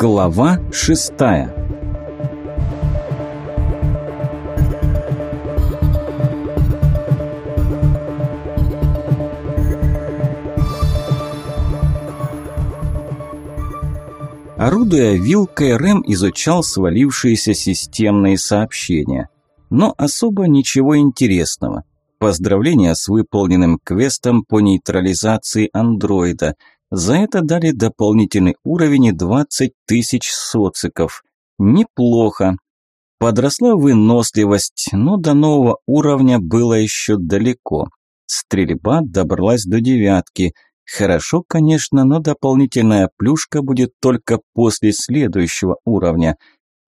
Глава шестая Орудуя вилкой, Рэм изучал свалившиеся системные сообщения. Но особо ничего интересного. Поздравления с выполненным квестом по нейтрализации андроида – за это дали дополнительный уровень и 20 тысяч социков. Неплохо. Подросла выносливость, но до нового уровня было еще далеко. Стрельба добралась до девятки. Хорошо, конечно, но дополнительная плюшка будет только после следующего уровня.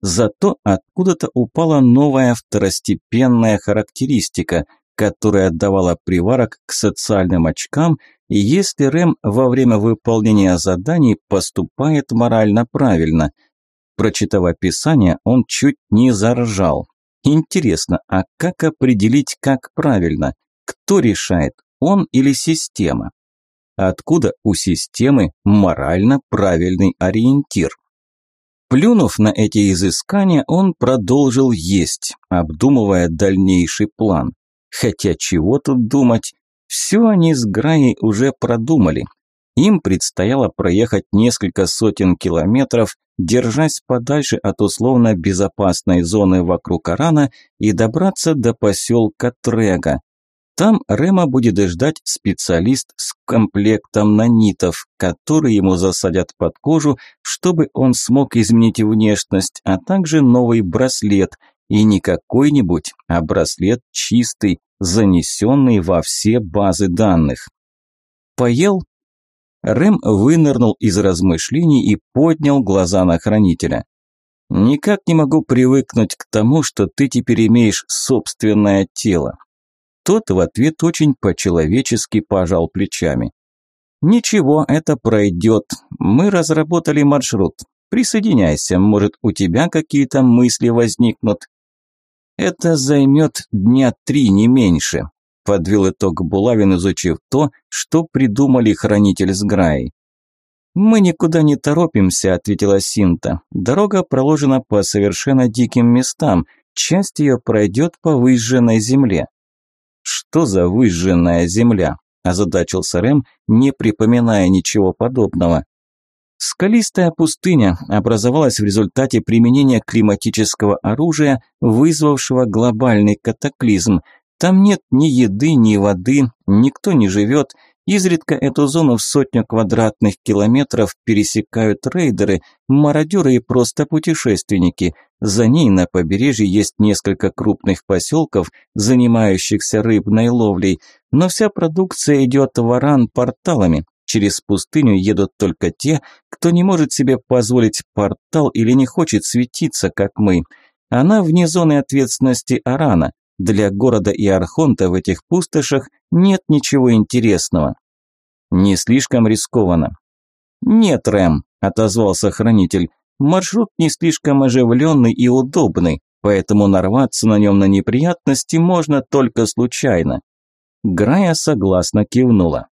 Зато откуда-то упала новая второстепенная характеристика – которая отдавала приварок к социальным очкам, и если Рэм во время выполнения заданий поступает морально правильно. Прочитав описание, он чуть не заржал. Интересно, а как определить, как правильно? Кто решает, он или система? Откуда у системы морально правильный ориентир? Плюнув на эти изыскания, он продолжил есть, обдумывая дальнейший план. Хотя чего тут думать? Все они с Граей уже продумали. Им предстояло проехать несколько сотен километров, держась подальше от условно безопасной зоны вокруг Арана и добраться до поселка Трега. Там Рема будет ждать специалист с комплектом нанитов, который ему засадят под кожу, чтобы он смог изменить внешность, а также новый браслет – и не какой-нибудь, а браслет чистый, занесенный во все базы данных. «Поел?» Рэм вынырнул из размышлений и поднял глаза на хранителя. «Никак не могу привыкнуть к тому, что ты теперь имеешь собственное тело». Тот в ответ очень по-человечески пожал плечами. «Ничего, это пройдет. Мы разработали маршрут. Присоединяйся, может, у тебя какие-то мысли возникнут. Это займет дня три, не меньше», – подвел итог Булавин, изучив то, что придумали хранитель с Граей. «Мы никуда не торопимся», – ответила Синта. «Дорога проложена по совершенно диким местам, часть ее пройдет по выжженной земле». «Что за выжженная земля?» – озадачился Рэм, не припоминая ничего подобного. Скалистая пустыня образовалась в результате применения климатического оружия, вызвавшего глобальный катаклизм. Там нет ни еды, ни воды, никто не живет. Изредка эту зону в сотню квадратных километров пересекают рейдеры, мародеры и просто путешественники. За ней на побережье есть несколько крупных поселков, занимающихся рыбной ловлей, но вся продукция идет в Аран порталами, Через пустыню едут только те, кто не может себе позволить портал или не хочет светиться, как мы. Она вне зоны ответственности Арана. Для города и Архонта в этих пустошах нет ничего интересного. Не слишком рискованно. «Нет, Рэм», – отозвался хранитель, – «маршрут не слишком оживленный и удобный, поэтому нарваться на нем на неприятности можно только случайно». Грая согласно кивнула.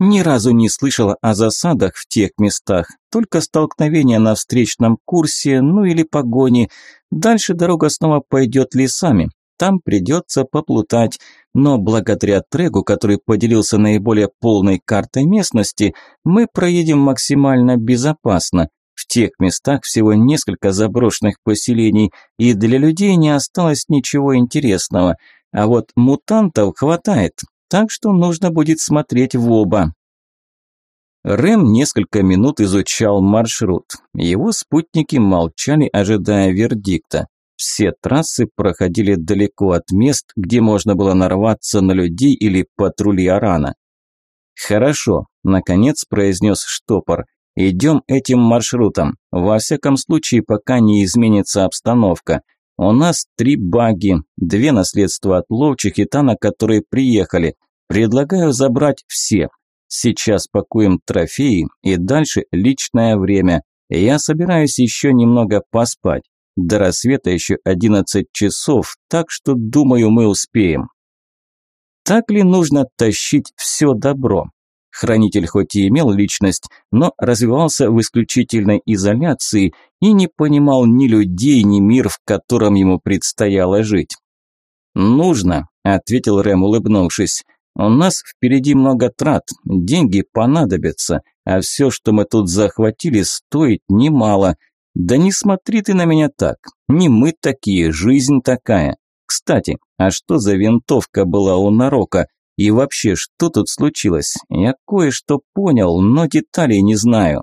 Ни разу не слышала о засадах в тех местах, только столкновения на встречном курсе, ну или погони. Дальше дорога снова пойдет лесами, там придется поплутать. Но благодаря Трегу, который поделился наиболее полной картой местности, мы проедем максимально безопасно. В тех местах всего несколько заброшенных поселений, и для людей не осталось ничего интересного. А вот мутантов хватает, так что нужно будет смотреть в оба. Рэм несколько минут изучал маршрут. Его спутники молчали, ожидая вердикта. Все трассы проходили далеко от мест, где можно было нарваться на людей или патрули Арана. «Хорошо», – наконец произнес штопор. «Идем этим маршрутом. Во всяком случае, пока не изменится обстановка. У нас три баги, две наследства от ловчих и та, на которые приехали. Предлагаю забрать все. Сейчас пакуем трофеи и дальше личное время. Я собираюсь еще немного поспать. До рассвета еще 11 часов, так что, думаю, мы успеем. Так ли нужно тащить все добро? Хранитель хоть и имел личность, но развивался в исключительной изоляции и не понимал ни людей, ни мир, в котором ему предстояло жить. «Нужно», – ответил Рэм, улыбнувшись. «У нас впереди много трат, деньги понадобятся, а все, что мы тут захватили, стоит немало. Да не смотри ты на меня так, не мы такие, жизнь такая. Кстати, а что за винтовка была у Нарока? И вообще, что тут случилось? Я кое-что понял, но деталей не знаю.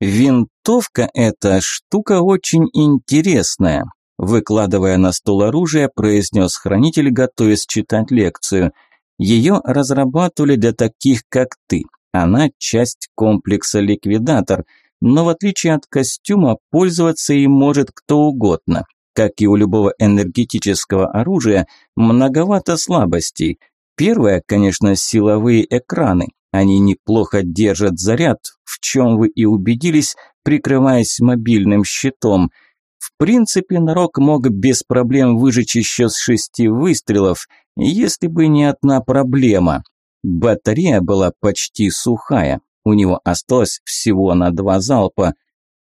Винтовка эта штука очень интересная, выкладывая на стол оружие, произнес хранитель, готовясь читать лекцию. Ее разрабатывали для таких, как ты. Она часть комплекса ликвидатор, но в отличие от костюма пользоваться им может кто угодно. Как и у любого энергетического оружия, многовато слабостей. Первое, конечно, силовые экраны. Они неплохо держат заряд, в чем вы и убедились, прикрываясь мобильным щитом. В принципе, Нарок мог без проблем выжечь еще с шести выстрелов, если бы не одна проблема. Батарея была почти сухая, у него осталось всего на два залпа.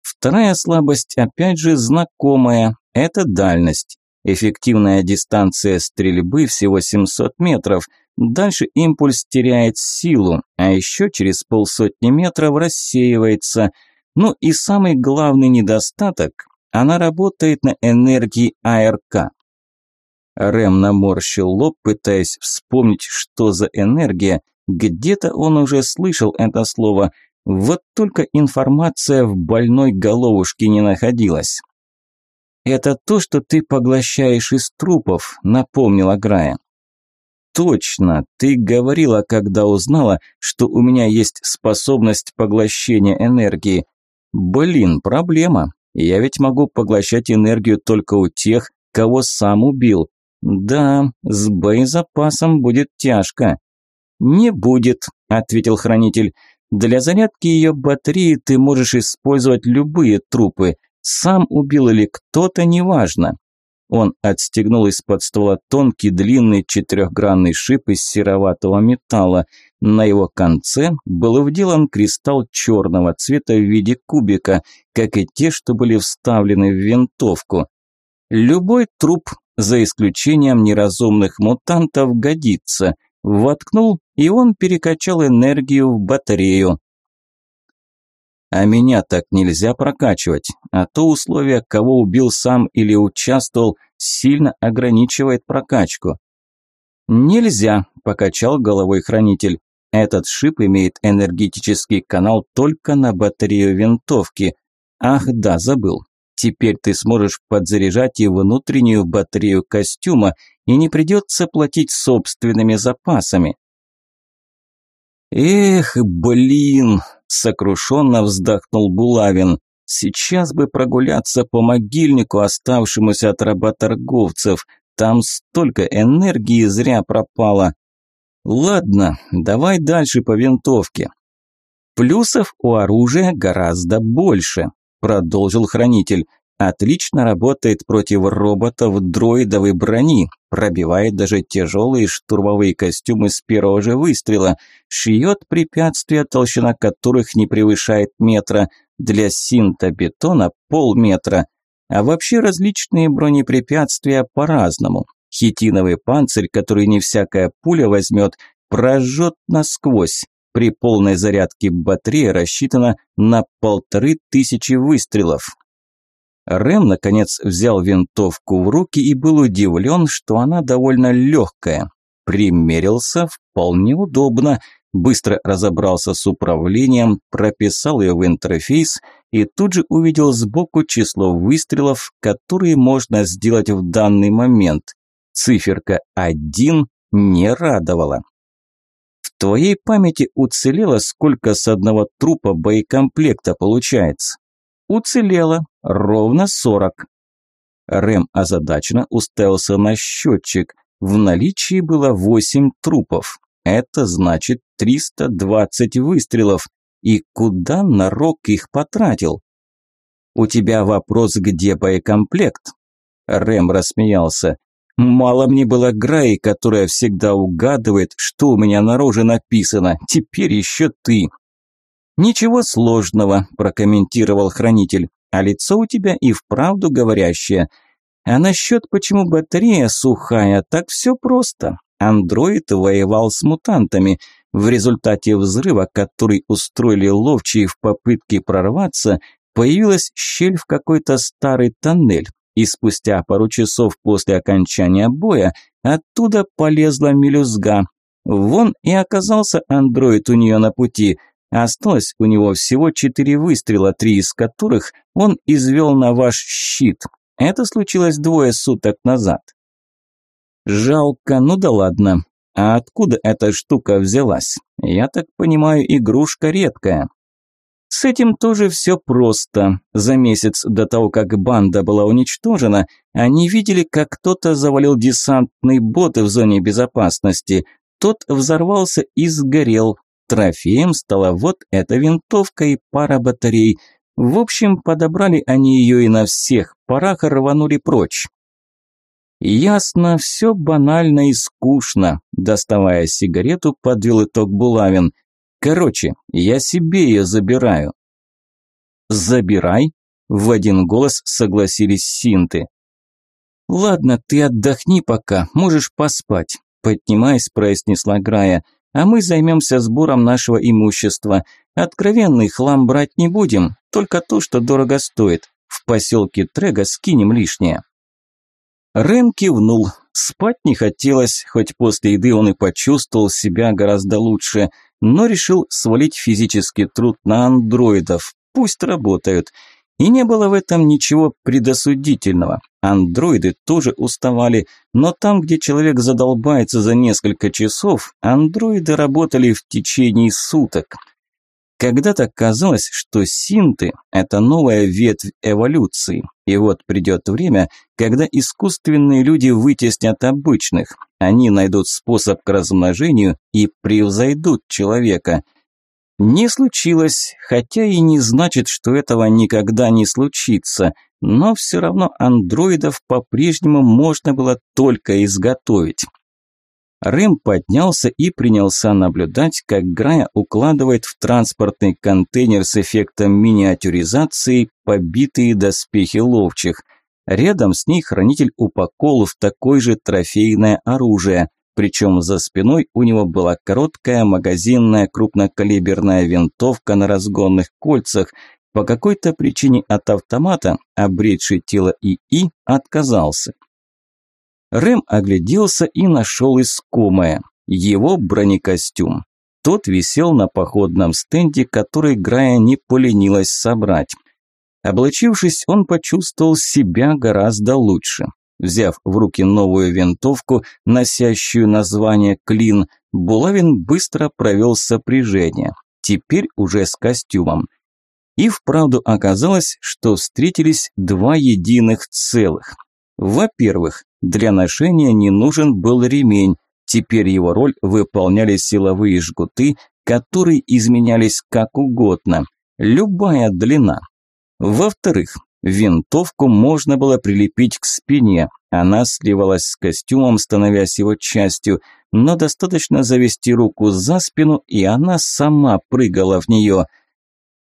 Вторая слабость, опять же, знакомая, это дальность. Эффективная дистанция стрельбы всего 700 метров. Дальше импульс теряет силу, а еще через полсотни метров рассеивается. Ну и самый главный недостаток – она работает на энергии АРК. Рэм наморщил лоб, пытаясь вспомнить, что за энергия. Где-то он уже слышал это слово, вот только информация в больной головушке не находилась. «Это то, что ты поглощаешь из трупов», – напомнила Грая. «Точно, ты говорила, когда узнала, что у меня есть способность поглощения энергии. Блин, проблема. Я ведь могу поглощать энергию только у тех, кого сам убил. Да, с боезапасом будет тяжко». «Не будет», – ответил хранитель. «Для зарядки ее батареи ты можешь использовать любые трупы – сам убил или кто-то, неважно. Он отстегнул из-под ствола тонкий длинный четырехгранный шип из сероватого металла. На его конце был вделан кристалл черного цвета в виде кубика, как и те, что были вставлены в винтовку. Любой труп, за исключением неразумных мутантов, годится. Воткнул, и он перекачал энергию в батарею. А меня так нельзя прокачивать, а то условие, кого убил сам или участвовал, сильно ограничивает прокачку. Нельзя, покачал головой хранитель. Этот шип имеет энергетический канал только на батарею винтовки. Ах, да, забыл. Теперь ты сможешь подзаряжать и внутреннюю батарею костюма, и не придется платить собственными запасами. Эх, блин, сокрушенно вздохнул Булавин. Сейчас бы прогуляться по могильнику, оставшемуся от работорговцев. Там столько энергии зря пропало. Ладно, давай дальше по винтовке. Плюсов у оружия гораздо больше, продолжил хранитель. Отлично работает против роботов, дроидов и брони, пробивает даже тяжелые штурмовые костюмы с первого же выстрела, шьет препятствия, толщина которых не превышает метра, для синтобетона полметра. А вообще различные бронепрепятствия по-разному. Хитиновый панцирь, который не всякая пуля возьмет, прожжет насквозь. При полной зарядке батарея рассчитана на полторы тысячи выстрелов. Рэм, наконец, взял винтовку в руки и был удивлен, что она довольно легкая. Примерился вполне удобно, быстро разобрался с управлением, прописал ее в интерфейс и тут же увидел сбоку число выстрелов, которые можно сделать в данный момент. Циферка 1 не радовала. В твоей памяти уцелело, сколько с одного трупа боекомплекта получается? Уцелело ровно 40. Рэм озадаченно уставился на счетчик. В наличии было 8 трупов. Это значит 320 выстрелов. И куда Нарок их потратил? «У тебя вопрос, где боекомплект?» Рэм рассмеялся. «Мало мне было Граи, которая всегда угадывает, что у меня на роже написано. Теперь еще ты. «Ничего сложного», – прокомментировал хранитель, «а лицо у тебя и вправду говорящее». А насчет, почему батарея сухая, так все просто. Андроид воевал с мутантами. В результате взрыва, который устроили ловчие в попытке прорваться, появилась щель в какой-то старый тоннель. И спустя пару часов после окончания боя оттуда полезла мелюзга. Вон и оказался андроид у нее на пути – Осталось у него всего четыре выстрела, три из которых он извел на ваш щит. Это случилось двое суток назад. Жалко, ну да ладно. А откуда эта штука взялась? Я так понимаю, игрушка редкая. С этим тоже все просто. За месяц до того, как банда была уничтожена, они видели, как кто-то завалил десантный бот в зоне безопасности. Тот взорвался и сгорел, Трофеем стала вот эта винтовка и пара батарей. В общем, подобрали они ее и на всех парах рванули прочь. Ясно, все банально и скучно. Доставая сигарету, подвел итог Булавин. Короче, я себе ее забираю. Забирай, в один голос согласились синты. Ладно, ты отдохни пока, можешь поспать, поднимаясь, произнесла Грая а мы займемся сбором нашего имущества. Откровенный хлам брать не будем, только то, что дорого стоит. В поселке Трега скинем лишнее». Рэм кивнул. Спать не хотелось, хоть после еды он и почувствовал себя гораздо лучше, но решил свалить физический труд на андроидов. Пусть работают. И не было в этом ничего предосудительного. Андроиды тоже уставали, но там, где человек задолбается за несколько часов, андроиды работали в течение суток. Когда-то казалось, что синты – это новая ветвь эволюции, и вот придет время, когда искусственные люди вытеснят обычных, они найдут способ к размножению и превзойдут человека. Не случилось, хотя и не значит, что этого никогда не случится – но все равно андроидов по-прежнему можно было только изготовить. Рэм поднялся и принялся наблюдать, как Грая укладывает в транспортный контейнер с эффектом миниатюризации побитые доспехи ловчих. Рядом с ней хранитель упаковал в такое же трофейное оружие, причем за спиной у него была короткая магазинная крупнокалиберная винтовка на разгонных кольцах – по какой-то причине от автомата, обретший тело ИИ, отказался. Рэм огляделся и нашел искомое – его бронекостюм. Тот висел на походном стенде, который Грая не поленилась собрать. Облачившись, он почувствовал себя гораздо лучше. Взяв в руки новую винтовку, носящую название «Клин», Булавин быстро провел сопряжение, теперь уже с костюмом – и вправду оказалось, что встретились два единых целых. Во-первых, для ношения не нужен был ремень, теперь его роль выполняли силовые жгуты, которые изменялись как угодно, любая длина. Во-вторых, винтовку можно было прилепить к спине, она сливалась с костюмом, становясь его частью, но достаточно завести руку за спину, и она сама прыгала в нее –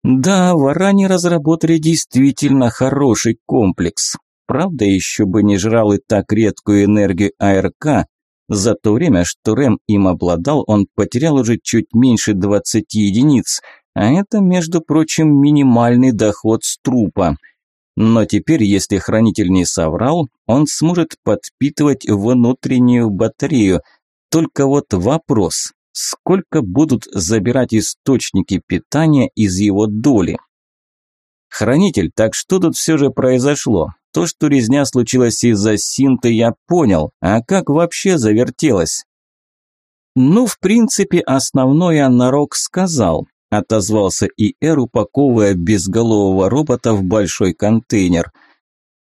да, в разработали действительно хороший комплекс. Правда, еще бы не жрал и так редкую энергию АРК. За то время, что Рэм им обладал, он потерял уже чуть меньше 20 единиц, а это, между прочим, минимальный доход с трупа. Но теперь, если хранитель не соврал, он сможет подпитывать внутреннюю батарею. Только вот вопрос, сколько будут забирать источники питания из его доли. Хранитель, так что тут все же произошло? То, что резня случилась из-за синты, я понял, а как вообще завертелось? Ну, в принципе, основное Нарок сказал, отозвался ИР, упаковывая безголового робота в большой контейнер –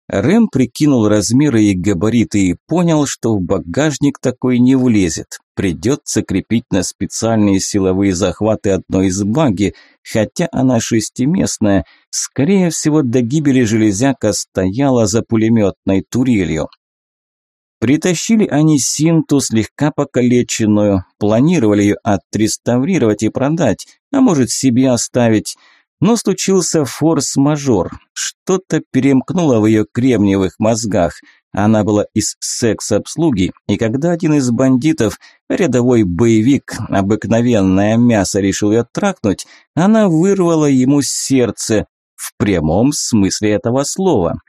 Рэм прикинул размеры и габариты и понял, что в багажник такой не влезет придется крепить на специальные силовые захваты одной из баги, хотя она шестиместная, скорее всего до гибели железяка стояла за пулеметной турелью. Притащили они синту слегка покалеченную, планировали ее отреставрировать и продать, а может себе оставить. Но случился форс-мажор, что-то перемкнуло в ее кремниевых мозгах – она была из секс-обслуги, и когда один из бандитов, рядовой боевик, обыкновенное мясо, решил ее тракнуть, она вырвала ему сердце, в прямом смысле этого слова.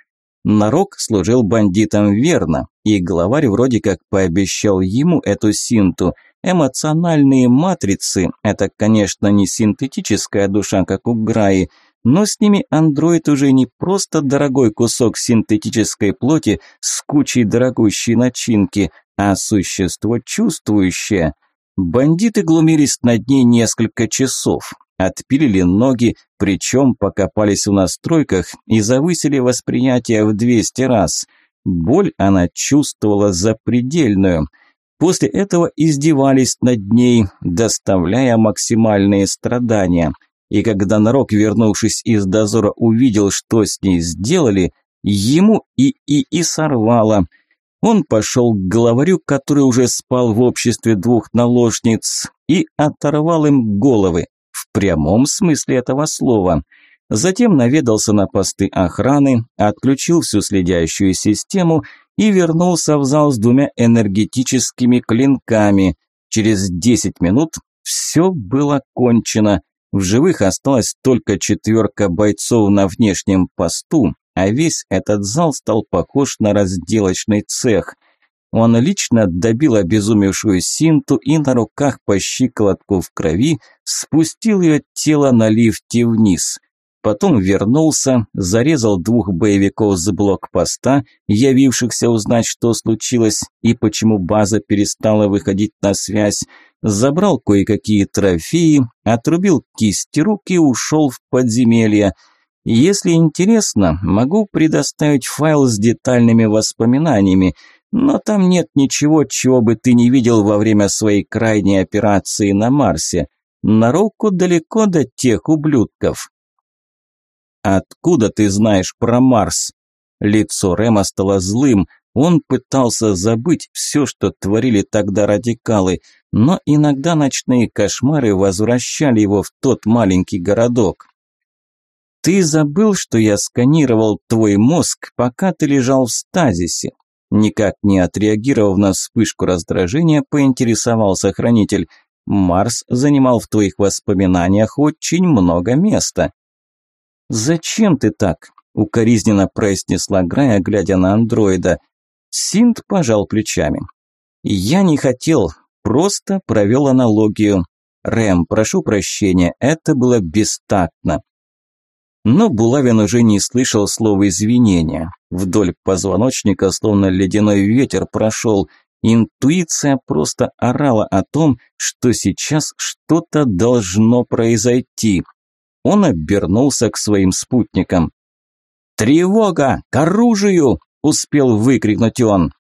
Нарок служил бандитам верно, и главарь вроде как пообещал ему эту синту. Эмоциональные матрицы – это, конечно, не синтетическая душа, как у Граи – но с ними андроид уже не просто дорогой кусок синтетической плоти с кучей дорогущей начинки, а существо чувствующее. Бандиты глумились над ней несколько часов, отпилили ноги, причем покопались в настройках и завысили восприятие в 200 раз. Боль она чувствовала запредельную. После этого издевались над ней, доставляя максимальные страдания – и когда Нарок, вернувшись из дозора, увидел, что с ней сделали, ему и и и сорвало. Он пошел к главарю, который уже спал в обществе двух наложниц, и оторвал им головы, в прямом смысле этого слова. Затем наведался на посты охраны, отключил всю следящую систему и вернулся в зал с двумя энергетическими клинками. Через 10 минут все было кончено – в живых осталась только четверка бойцов на внешнем посту, а весь этот зал стал похож на разделочный цех. Он лично добил обезумевшую Синту и на руках по щиколотку в крови спустил ее тело на лифте вниз потом вернулся, зарезал двух боевиков с блокпоста, явившихся узнать, что случилось и почему база перестала выходить на связь, забрал кое-какие трофеи, отрубил кисти рук и ушел в подземелье. Если интересно, могу предоставить файл с детальными воспоминаниями, но там нет ничего, чего бы ты не видел во время своей крайней операции на Марсе. На руку далеко до тех ублюдков. «Откуда ты знаешь про Марс?» Лицо Рема стало злым. Он пытался забыть все, что творили тогда радикалы, но иногда ночные кошмары возвращали его в тот маленький городок. «Ты забыл, что я сканировал твой мозг, пока ты лежал в стазисе?» Никак не отреагировав на вспышку раздражения, поинтересовался хранитель. «Марс занимал в твоих воспоминаниях очень много места». «Зачем ты так?» – укоризненно произнесла Грая, глядя на андроида. Синт пожал плечами. «Я не хотел, просто провел аналогию. Рэм, прошу прощения, это было бестактно». Но Булавин уже не слышал слова извинения. Вдоль позвоночника словно ледяной ветер прошел. Интуиция просто орала о том, что сейчас что-то должно произойти. Он обернулся к своим спутникам. «Тревога! К оружию!» – успел выкрикнуть он.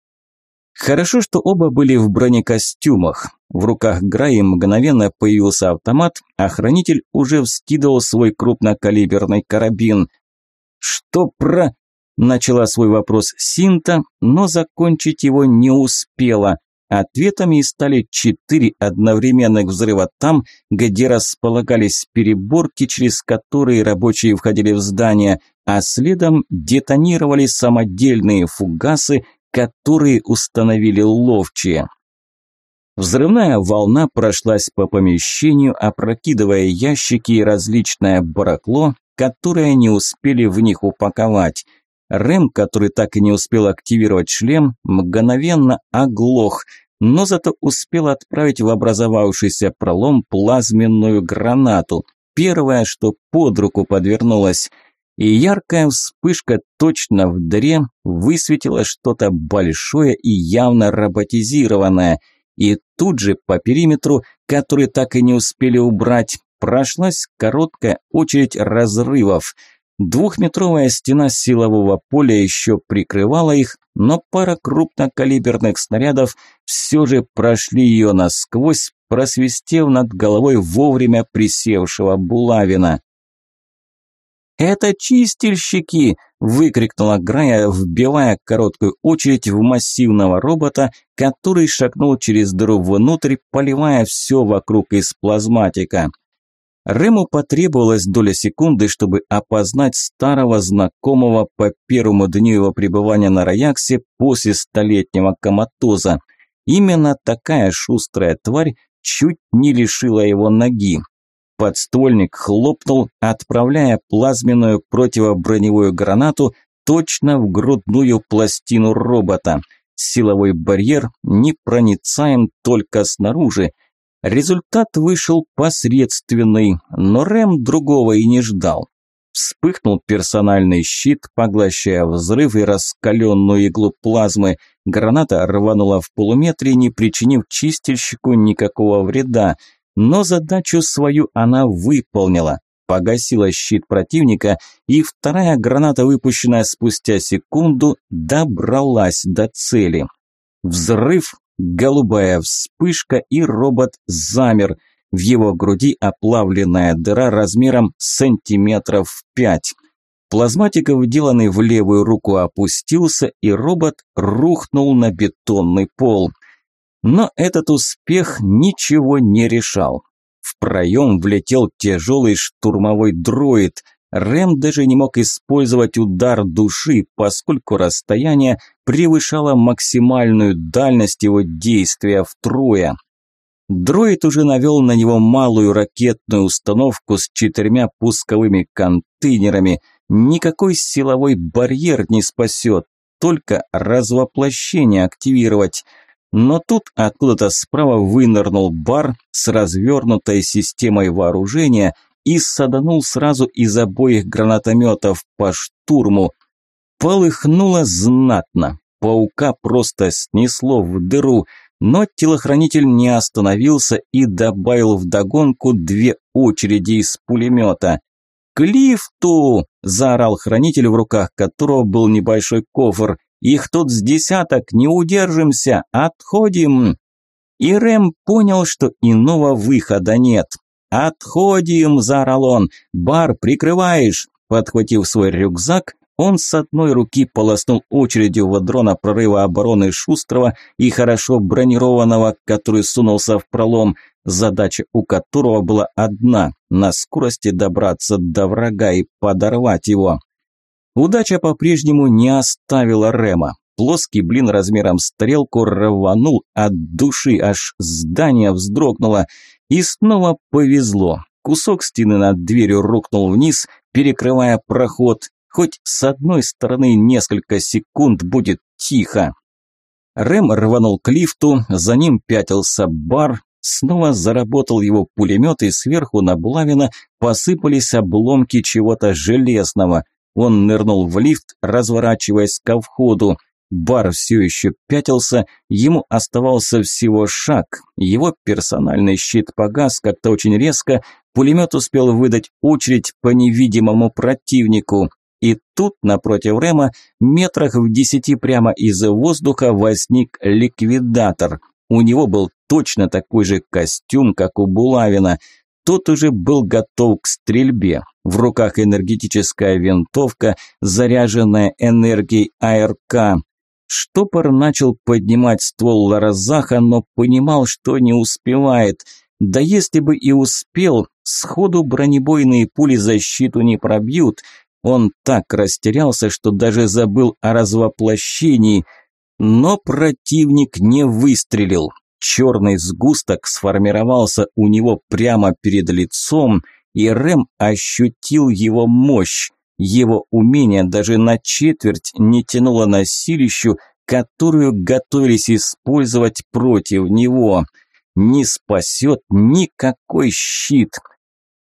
Хорошо, что оба были в бронекостюмах. В руках Граи мгновенно появился автомат, а хранитель уже вскидывал свой крупнокалиберный карабин. «Что про...» – начала свой вопрос Синта, но закончить его не успела. Ответами стали четыре одновременных взрыва там, где располагались переборки, через которые рабочие входили в здание, а следом детонировали самодельные фугасы, которые установили ловчие. Взрывная волна прошлась по помещению, опрокидывая ящики и различное барахло, которое не успели в них упаковать – Рэм, который так и не успел активировать шлем, мгновенно оглох, но зато успел отправить в образовавшийся пролом плазменную гранату. Первое, что под руку подвернулось. И яркая вспышка точно в дыре высветила что-то большое и явно роботизированное. И тут же по периметру, который так и не успели убрать, прошлась короткая очередь разрывов – Двухметровая стена силового поля еще прикрывала их, но пара крупнокалиберных снарядов все же прошли ее насквозь, просвистев над головой вовремя присевшего булавина. «Это чистильщики!» – выкрикнула Грая, вбивая короткую очередь в массивного робота, который шагнул через дыру внутрь, поливая все вокруг из плазматика. Рэму потребовалась доля секунды, чтобы опознать старого знакомого по первому дню его пребывания на Раяксе после столетнего коматоза. Именно такая шустрая тварь чуть не лишила его ноги. Подствольник хлопнул, отправляя плазменную противоброневую гранату точно в грудную пластину робота. Силовой барьер непроницаем только снаружи – Результат вышел посредственный, но Рэм другого и не ждал. Вспыхнул персональный щит, поглощая взрыв и раскаленную иглу плазмы. Граната рванула в полуметре, не причинив чистильщику никакого вреда. Но задачу свою она выполнила. Погасила щит противника, и вторая граната, выпущенная спустя секунду, добралась до цели. Взрыв Голубая вспышка, и робот замер. В его груди оплавленная дыра размером сантиметров пять. Плазматик, вделанный в левую руку, опустился, и робот рухнул на бетонный пол. Но этот успех ничего не решал. В проем влетел тяжелый штурмовой дроид. Рэм даже не мог использовать удар души, поскольку расстояние – превышала максимальную дальность его действия втрое. Дроид уже навел на него малую ракетную установку с четырьмя пусковыми контейнерами. Никакой силовой барьер не спасет, только развоплощение активировать. Но тут откуда-то справа вынырнул бар с развернутой системой вооружения и саданул сразу из обоих гранатометов по штурму. Полыхнуло знатно. Паука просто снесло в дыру, но телохранитель не остановился и добавил в вдогонку две очереди из пулемета. «К лифту!» – заорал хранитель, в руках которого был небольшой кофр. «Их тут с десяток, не удержимся, отходим!» И Рэм понял, что иного выхода нет. «Отходим!» – заорал он. «Бар прикрываешь!» Подхватив свой рюкзак, он с одной руки полоснул очередью водрона прорыва обороны Шустрого и хорошо бронированного, который сунулся в пролом, задача у которого была одна – на скорости добраться до врага и подорвать его. Удача по-прежнему не оставила Рема. Плоский блин размером с тарелку рванул от души, аж здание вздрогнуло. И снова повезло. Кусок стены над дверью рухнул вниз, перекрывая проход, Хоть с одной стороны несколько секунд будет тихо. Рэм рванул к лифту, за ним пятился бар, снова заработал его пулемет и сверху на Блавина посыпались обломки чего-то железного. Он нырнул в лифт, разворачиваясь ко входу. Бар все еще пятился, ему оставался всего шаг. Его персональный щит погас как-то очень резко, пулемет успел выдать очередь по невидимому противнику. И тут напротив Рема, метрах в десяти прямо из воздуха возник ликвидатор. У него был точно такой же костюм, как у Булавина. Тот уже был готов к стрельбе. В руках энергетическая винтовка, заряженная энергией АРК. Штопор начал поднимать ствол Ларазаха, но понимал, что не успевает. Да если бы и успел, сходу бронебойные пули защиту не пробьют – он так растерялся, что даже забыл о развоплощении, но противник не выстрелил. Черный сгусток сформировался у него прямо перед лицом, и Рэм ощутил его мощь. Его умение даже на четверть не тянуло на силищу, которую готовились использовать против него. Не спасет никакой щит.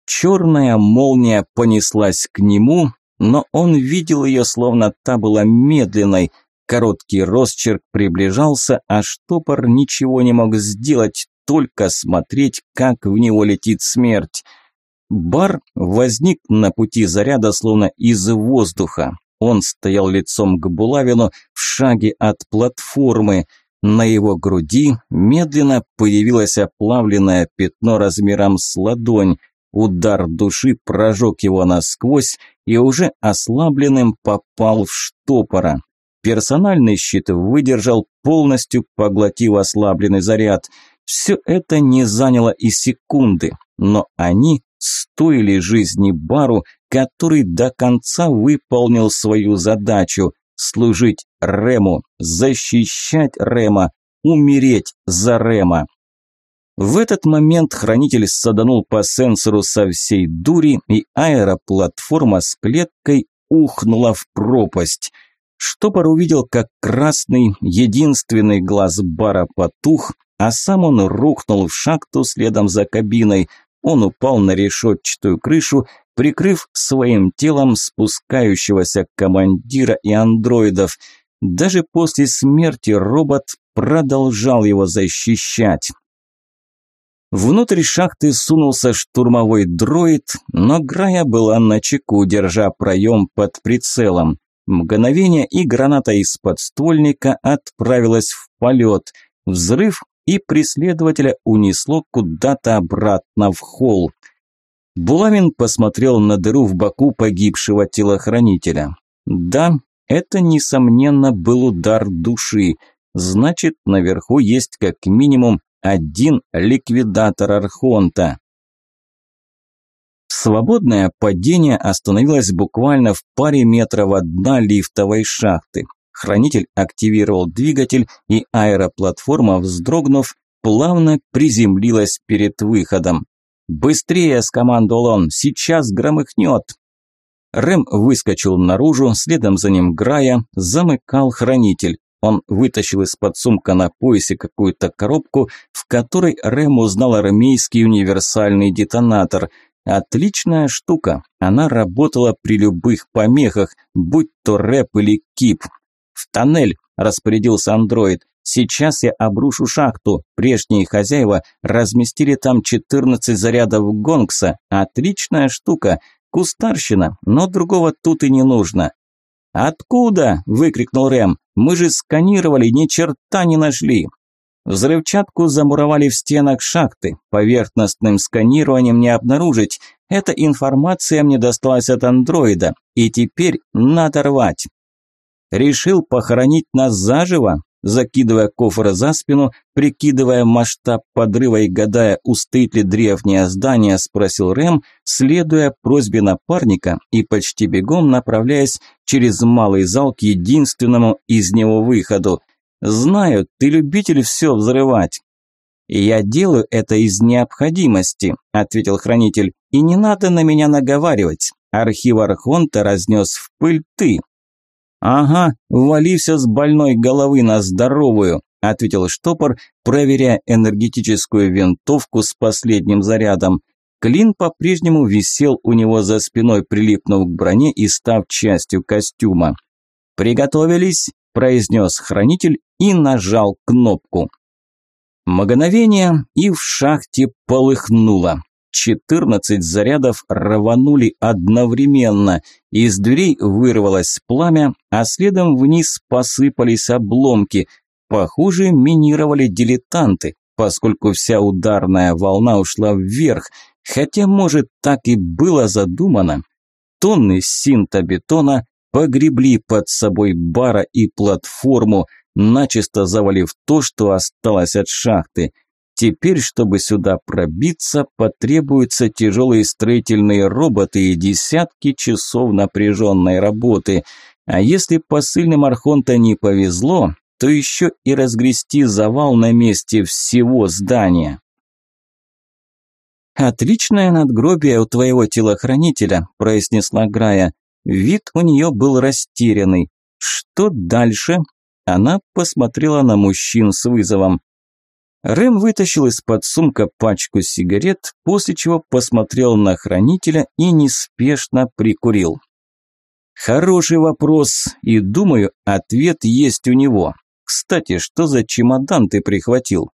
Черная молния понеслась к нему, но он видел ее, словно та была медленной. Короткий росчерк приближался, а штопор ничего не мог сделать, только смотреть, как в него летит смерть. Бар возник на пути заряда, словно из воздуха. Он стоял лицом к булавину в шаге от платформы. На его груди медленно появилось оплавленное пятно размером с ладонь. Удар души прожег его насквозь, и уже ослабленным попал в штопора. Персональный щит выдержал, полностью поглотив ослабленный заряд. Все это не заняло и секунды, но они стоили жизни Бару, который до конца выполнил свою задачу – служить Рему, защищать Рема, умереть за Рема. В этот момент хранитель саданул по сенсору со всей дури, и аэроплатформа с клеткой ухнула в пропасть. Штопор увидел, как красный, единственный глаз бара потух, а сам он рухнул в шахту следом за кабиной. Он упал на решетчатую крышу, прикрыв своим телом спускающегося командира и андроидов. Даже после смерти робот продолжал его защищать. Внутрь шахты сунулся штурмовой дроид, но Грая была на чеку, держа проем под прицелом. Мгновение и граната из подствольника отправилась в полет. Взрыв и преследователя унесло куда-то обратно в холл. Буламин посмотрел на дыру в боку погибшего телохранителя. Да, это, несомненно, был удар души. Значит, наверху есть как минимум один ликвидатор Архонта. Свободное падение остановилось буквально в паре метров от дна лифтовой шахты. Хранитель активировал двигатель, и аэроплатформа, вздрогнув, плавно приземлилась перед выходом. «Быстрее!» – скомандовал он. «Сейчас громыхнет!» Рэм выскочил наружу, следом за ним Грая, замыкал хранитель. Он вытащил из-под сумка на поясе какую-то коробку, в которой Рэм узнал армейский универсальный детонатор. Отличная штука, она работала при любых помехах, будь то рэп или кип. «В тоннель!» – распорядился андроид. «Сейчас я обрушу шахту. Прежние хозяева разместили там 14 зарядов гонгса. Отличная штука. Кустарщина, но другого тут и не нужно. «Откуда?» – выкрикнул Рэм. «Мы же сканировали, ни черта не нашли!» Взрывчатку замуровали в стенах шахты, поверхностным сканированием не обнаружить. Эта информация мне досталась от андроида, и теперь надо рвать. «Решил похоронить нас заживо?» закидывая кофр за спину, прикидывая масштаб подрыва и гадая, устоит ли древнее здание, спросил Рэм, следуя просьбе напарника и почти бегом направляясь через малый зал к единственному из него выходу. «Знаю, ты любитель все взрывать». «Я делаю это из необходимости», – ответил хранитель, – «и не надо на меня наговаривать. Архив Архонта разнес в пыль ты, «Ага, валися с больной головы на здоровую», – ответил штопор, проверяя энергетическую винтовку с последним зарядом. Клин по-прежнему висел у него за спиной, прилипнув к броне и став частью костюма. «Приготовились», – произнес хранитель и нажал кнопку. Мгновение, и в шахте полыхнуло. 14 зарядов рванули одновременно. Из дверей вырвалось пламя, а следом вниз посыпались обломки. Похоже, минировали дилетанты, поскольку вся ударная волна ушла вверх, хотя, может, так и было задумано. Тонны синтобетона погребли под собой бара и платформу, начисто завалив то, что осталось от шахты – Теперь, чтобы сюда пробиться, потребуются тяжелые строительные роботы и десятки часов напряженной работы. А если посыльным Архонта не повезло, то еще и разгрести завал на месте всего здания. «Отличное надгробие у твоего телохранителя», – произнесла Грая. Вид у нее был растерянный. «Что дальше?» Она посмотрела на мужчин с вызовом. Рэм вытащил из-под сумка пачку сигарет, после чего посмотрел на хранителя и неспешно прикурил. Хороший вопрос, и думаю, ответ есть у него. Кстати, что за чемодан ты прихватил?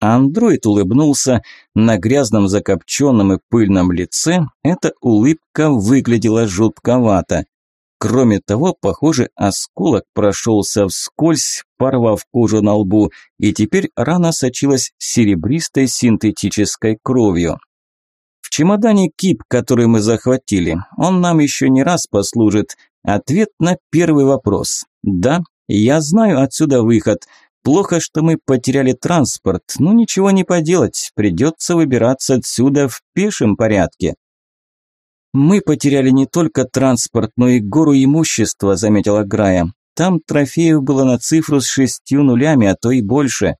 Андроид улыбнулся на грязном закопченном и пыльном лице, эта улыбка выглядела жутковато. Кроме того, похоже, осколок прошелся вскользь, порвав кожу на лбу, и теперь рана сочилась серебристой синтетической кровью. В чемодане кип, который мы захватили, он нам еще не раз послужит. Ответ на первый вопрос. Да, я знаю отсюда выход. Плохо, что мы потеряли транспорт, но ничего не поделать, придется выбираться отсюда в пешем порядке. «Мы потеряли не только транспорт, но и гору имущества», – заметила Грая. «Там трофеев было на цифру с шестью нулями, а то и больше».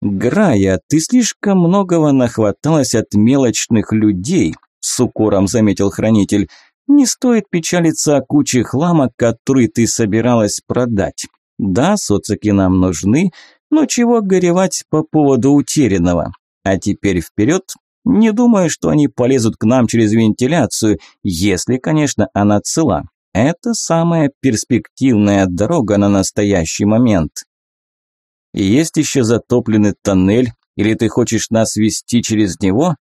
«Грая, ты слишком многого нахваталась от мелочных людей», – с укором заметил хранитель. «Не стоит печалиться о куче хлама, который ты собиралась продать. Да, социки нам нужны, но чего горевать по поводу утерянного? А теперь вперед, не думаю, что они полезут к нам через вентиляцию, если, конечно, она цела. Это самая перспективная дорога на настоящий момент. Есть еще затопленный тоннель, или ты хочешь нас вести через него?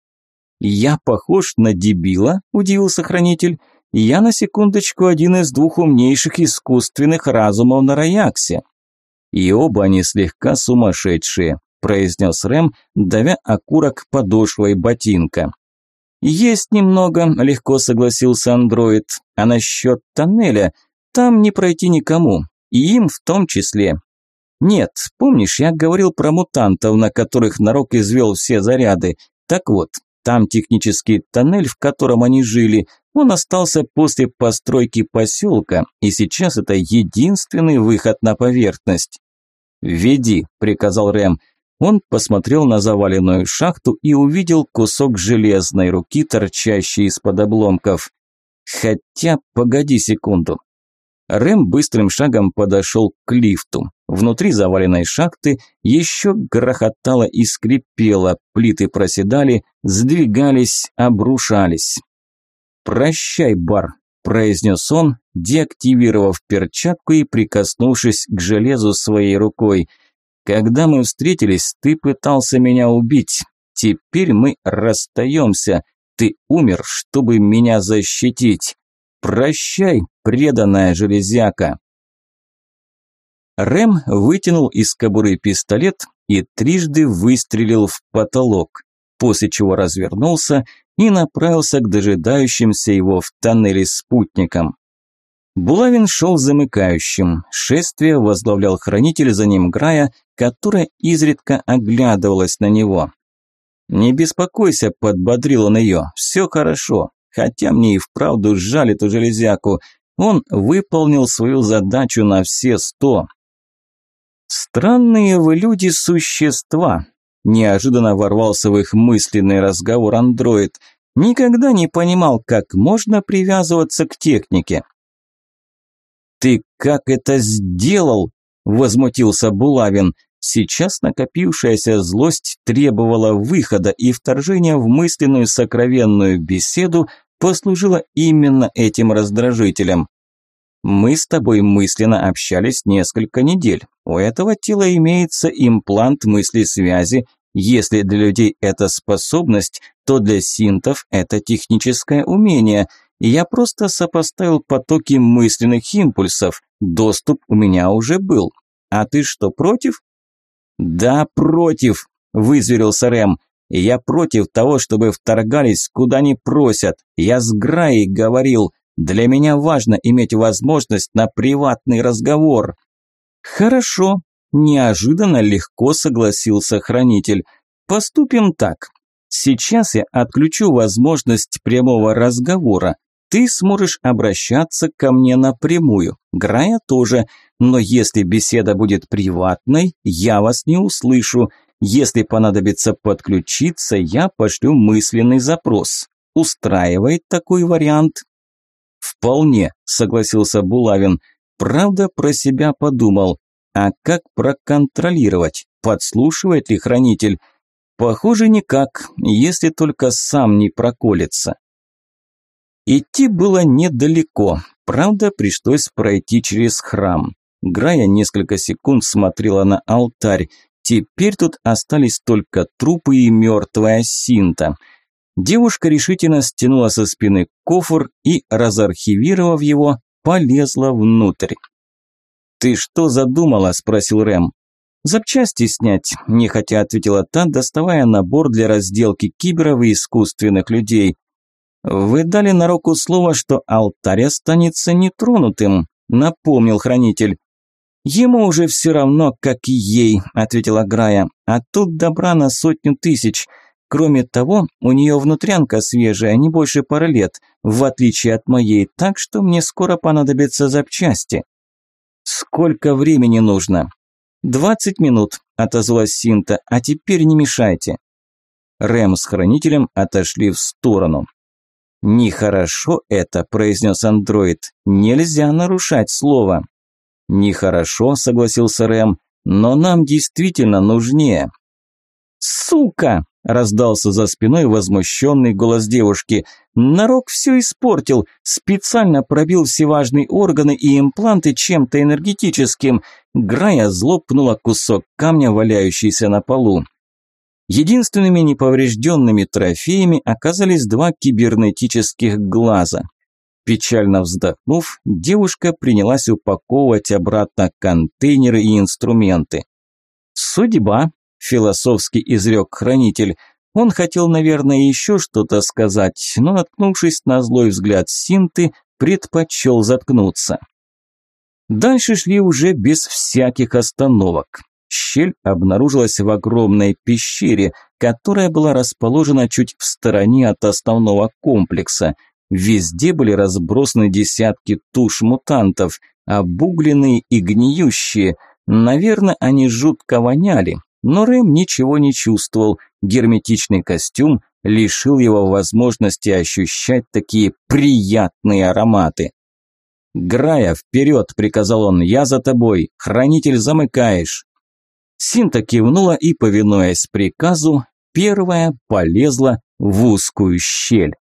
Я похож на дебила, удивился хранитель. Я на секундочку один из двух умнейших искусственных разумов на Раяксе. И оба они слегка сумасшедшие. – произнес Рэм, давя окурок подошвой ботинка. «Есть немного», – легко согласился андроид. «А насчет тоннеля? Там не пройти никому, и им в том числе». «Нет, помнишь, я говорил про мутантов, на которых Нарок извел все заряды? Так вот, там технический тоннель, в котором они жили, он остался после постройки поселка, и сейчас это единственный выход на поверхность». «Веди», – приказал Рэм. Он посмотрел на заваленную шахту и увидел кусок железной руки, торчащий из-под обломков. Хотя, погоди секунду. Рэм быстрым шагом подошел к лифту. Внутри заваленной шахты еще грохотало и скрипело, плиты проседали, сдвигались, обрушались. «Прощай, бар», – произнес он, деактивировав перчатку и прикоснувшись к железу своей рукой – когда мы встретились, ты пытался меня убить. Теперь мы расстаемся. Ты умер, чтобы меня защитить. Прощай, преданная железяка. Рэм вытянул из кобуры пистолет и трижды выстрелил в потолок, после чего развернулся и направился к дожидающимся его в тоннеле спутникам. Булавин шел замыкающим. Шествие возглавлял хранитель, за ним Грая, которая изредка оглядывалась на него. «Не беспокойся», – подбодрил он ее, – «все хорошо, хотя мне и вправду жаль эту железяку. Он выполнил свою задачу на все сто». «Странные вы люди – существа», – неожиданно ворвался в их мысленный разговор андроид. «Никогда не понимал, как можно привязываться к технике». «Ты как это сделал?» – возмутился Булавин. Сейчас накопившаяся злость требовала выхода, и вторжение в мысленную сокровенную беседу послужило именно этим раздражителем. Мы с тобой мысленно общались несколько недель. У этого тела имеется имплант мысли-связи. Если для людей это способность, то для синтов это техническое умение – я просто сопоставил потоки мысленных импульсов. Доступ у меня уже был. А ты что, против? Да, против, вызверился Рэм. Я против того, чтобы вторгались куда не просят. Я с Граей говорил. Для меня важно иметь возможность на приватный разговор. Хорошо, неожиданно легко согласился хранитель. Поступим так. Сейчас я отключу возможность прямого разговора. Ты сможешь обращаться ко мне напрямую, Грая тоже, но если беседа будет приватной, я вас не услышу. Если понадобится подключиться, я пошлю мысленный запрос. Устраивает такой вариант? Вполне, согласился Булавин. Правда, про себя подумал. А как проконтролировать? Подслушивает ли хранитель? Похоже, никак, если только сам не проколется. Идти было недалеко, правда, пришлось пройти через храм. Грая несколько секунд смотрела на алтарь. Теперь тут остались только трупы и мертвая синта. Девушка решительно стянула со спины кофр и, разархивировав его, полезла внутрь. «Ты что задумала?» – спросил Рэм. «Запчасти снять», – нехотя ответила та, доставая набор для разделки киберов и искусственных людей. «Вы дали на Нароку слово, что алтарь останется нетронутым», – напомнил хранитель. «Ему уже все равно, как и ей», – ответила Грая. «А тут добра на сотню тысяч. Кроме того, у нее внутрянка свежая, не больше пары лет, в отличие от моей, так что мне скоро понадобятся запчасти». «Сколько времени нужно?» «Двадцать минут», – отозвалась Синта, – «а теперь не мешайте». Рэм с хранителем отошли в сторону. «Нехорошо это», – произнес андроид. «Нельзя нарушать слово». «Нехорошо», – согласился Рэм, – «но нам действительно нужнее». «Сука!» – раздался за спиной возмущенный голос девушки. «Нарок все испортил, специально пробил все важные органы и импланты чем-то энергетическим». Грая злопнула кусок камня, валяющийся на полу. Единственными неповрежденными трофеями оказались два кибернетических глаза. Печально вздохнув, девушка принялась упаковывать обратно контейнеры и инструменты. «Судьба», – философски изрек хранитель. Он хотел, наверное, еще что-то сказать, но, наткнувшись на злой взгляд Синты, предпочел заткнуться. Дальше шли уже без всяких остановок. Щель обнаружилась в огромной пещере, которая была расположена чуть в стороне от основного комплекса. Везде были разбросаны десятки туш мутантов, обугленные и гниющие. Наверное, они жутко воняли, но Рэм ничего не чувствовал. Герметичный костюм лишил его возможности ощущать такие приятные ароматы. «Грая, вперед!» – приказал он. «Я за тобой! Хранитель замыкаешь!» Синта кивнула и, повинуясь приказу, первая полезла в узкую щель.